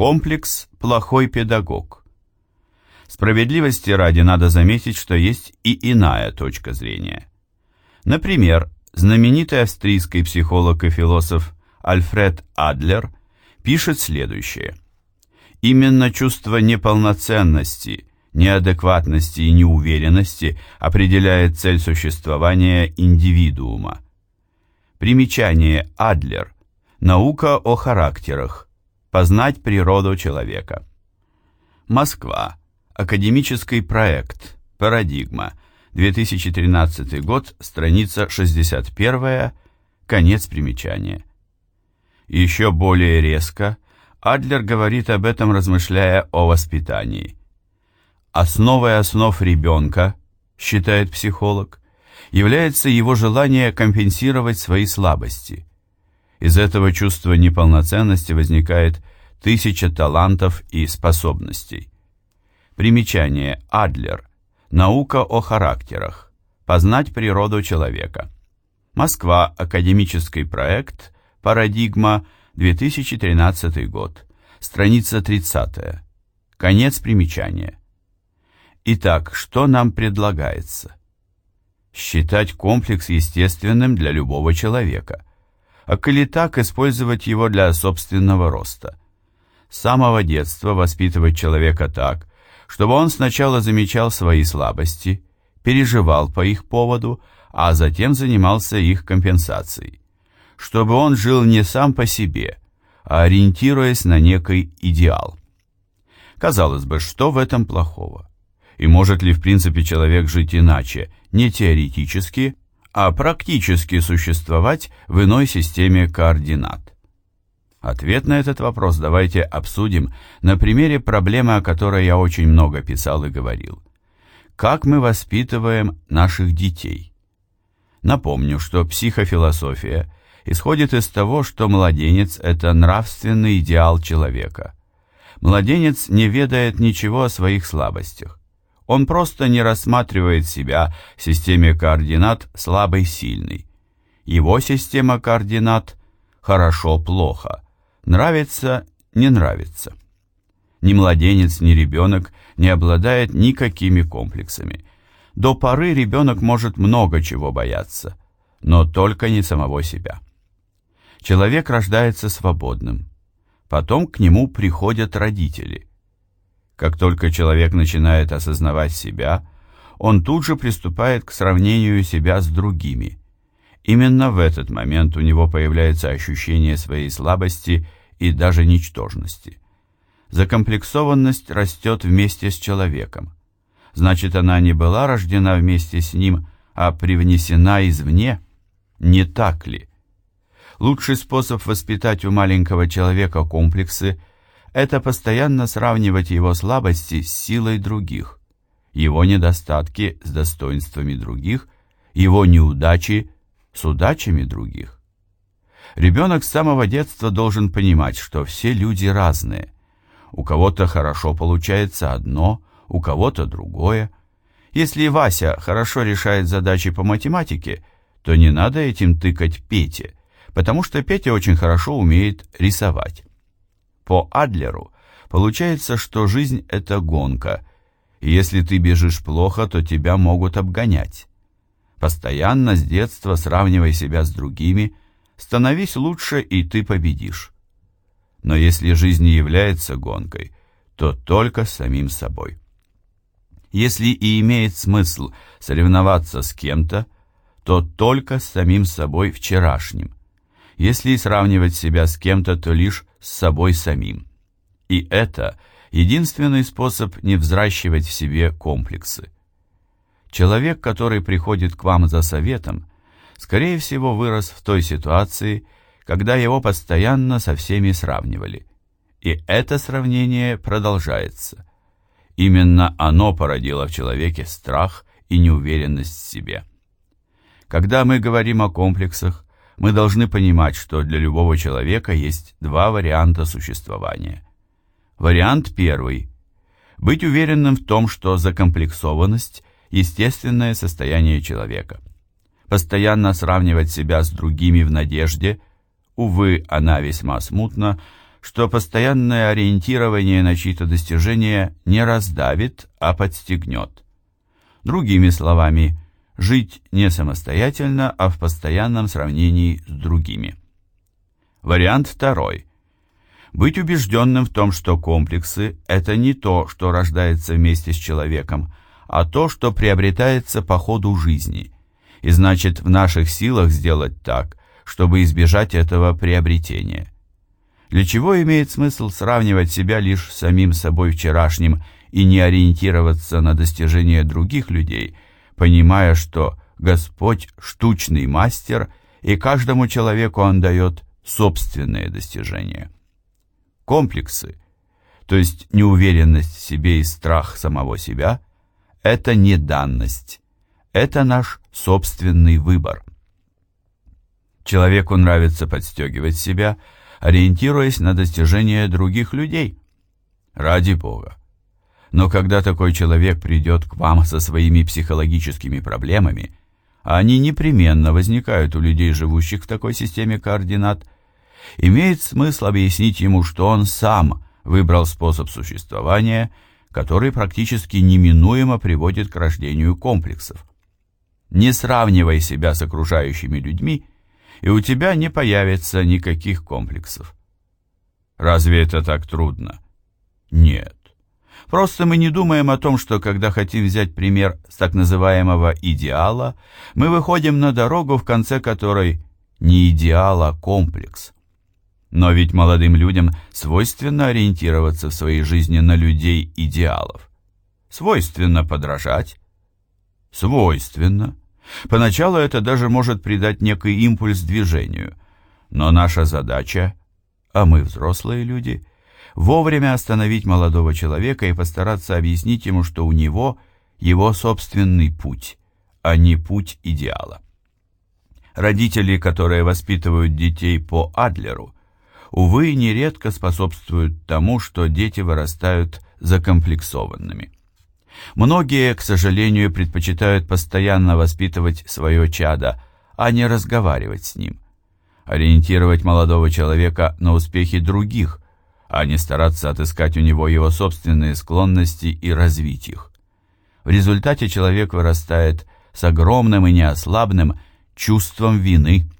Комплекс «Плохой педагог». Справедливости ради надо заметить, что есть и иная точка зрения. Например, знаменитый австрийский психолог и философ Альфред Адлер пишет следующее. Именно чувство неполноценности, неадекватности и неуверенности определяет цель существования индивидуума. Примечание Адлер. Наука о характерах. Познать природу человека. Москва. Академический проект. Парадигма. 2013 год, страница 61, конец примечания. Еще более резко Адлер говорит об этом, размышляя о воспитании. Основой основ ребенка, считает психолог, является его желание компенсировать свои слабости. Из этого чувства неполноценности возникает тысяча талантов и способностей. Примечание Адлер. Наука о характерах. Познать природу человека. Москва. Академический проект. Парадигма. 2013 год. Страница 30. Конец примечания. Итак, что нам предлагается? Считать комплекс естественным для любого человека. А коли так, использовать его для собственного роста. С самого детства воспитывать человека так, чтобы он сначала замечал свои слабости, переживал по их поводу, а затем занимался их компенсацией. Чтобы он жил не сам по себе, а ориентируясь на некий идеал. Казалось бы, что в этом плохого? И может ли в принципе человек жить иначе, не теоретически, а практически существовать в иной системе координат? Ответ на этот вопрос давайте обсудим на примере проблемы, о которой я очень много писал и говорил. Как мы воспитываем наших детей? Напомню, что психофилософия исходит из того, что младенец – это нравственный идеал человека. Младенец не ведает ничего о своих слабостях. Он просто не рассматривает себя в системе координат слабый-сильный. Его система координат – хорошо-плохо – Нравится, не нравится. Ни младенец, ни ребенок не обладает никакими комплексами. До поры ребенок может много чего бояться, но только не самого себя. Человек рождается свободным. Потом к нему приходят родители. Как только человек начинает осознавать себя, он тут же приступает к сравнению себя с другими. Именно в этот момент у него появляется ощущение своей слабости и даже ничтожности. Закомплексованность растет вместе с человеком. Значит, она не была рождена вместе с ним, а привнесена извне. Не так ли? Лучший способ воспитать у маленького человека комплексы – это постоянно сравнивать его слабости с силой других, его недостатки с достоинствами других, его неудачи с удачами других. Ребенок с самого детства должен понимать, что все люди разные. У кого-то хорошо получается одно, у кого-то другое. Если Вася хорошо решает задачи по математике, то не надо этим тыкать Пете, потому что Петя очень хорошо умеет рисовать. По Адлеру получается, что жизнь – это гонка, и если ты бежишь плохо, то тебя могут обгонять. Постоянно с детства сравнивай себя с другими, становись лучше, и ты победишь. Но если жизнь не является гонкой, то только самим собой. Если и имеет смысл соревноваться с кем-то, то только с самим собой вчерашним. Если сравнивать себя с кем-то, то лишь с собой самим. И это единственный способ не взращивать в себе комплексы. Человек, который приходит к вам за советом, скорее всего, вырос в той ситуации, когда его постоянно со всеми сравнивали. И это сравнение продолжается. Именно оно породило в человеке страх и неуверенность в себе. Когда мы говорим о комплексах, мы должны понимать, что для любого человека есть два варианта существования. Вариант первый – быть уверенным в том, что закомплексованность – естественное состояние человека – постоянно сравнивать себя с другими в надежде, увы, она весьма смутна, что постоянное ориентирование на чьи-то достижения не раздавит, а подстегнет. Другими словами, жить не самостоятельно, а в постоянном сравнении с другими. Вариант второй. Быть убежденным в том, что комплексы – это не то, что рождается вместе с человеком, а то, что приобретается по ходу жизни. И значит, в наших силах сделать так, чтобы избежать этого приобретения. Для чего имеет смысл сравнивать себя лишь с самим собой вчерашним и не ориентироваться на достижения других людей, понимая, что Господь – штучный мастер, и каждому человеку Он дает собственные достижения. Комплексы, то есть неуверенность в себе и страх самого себя – это не данность, это наш собственный выбор. Человеку нравится подстегивать себя, ориентируясь на достижения других людей. Ради Бога. Но когда такой человек придет к вам со своими психологическими проблемами, а они непременно возникают у людей, живущих в такой системе координат, имеет смысл объяснить ему, что он сам выбрал способ существования, который практически неминуемо приводит к рождению комплексов. Не сравнивай себя с окружающими людьми, и у тебя не появится никаких комплексов. Разве это так трудно? Нет. Просто мы не думаем о том, что когда хотим взять пример с так называемого идеала, мы выходим на дорогу, в конце которой не идеал, а комплекс. Но ведь молодым людям свойственно ориентироваться в своей жизни на людей идеалов. Свойственно подражать. Свойственно. Поначалу это даже может придать некий импульс движению. Но наша задача, а мы взрослые люди, вовремя остановить молодого человека и постараться объяснить ему, что у него его собственный путь, а не путь идеала. Родители, которые воспитывают детей по Адлеру, увы, нередко способствуют тому, что дети вырастают закомплексованными. Многие, к сожалению, предпочитают постоянно воспитывать свое чадо, а не разговаривать с ним. Ориентировать молодого человека на успехи других, а не стараться отыскать у него его собственные склонности и развить их. В результате человек вырастает с огромным и неослабным чувством вины –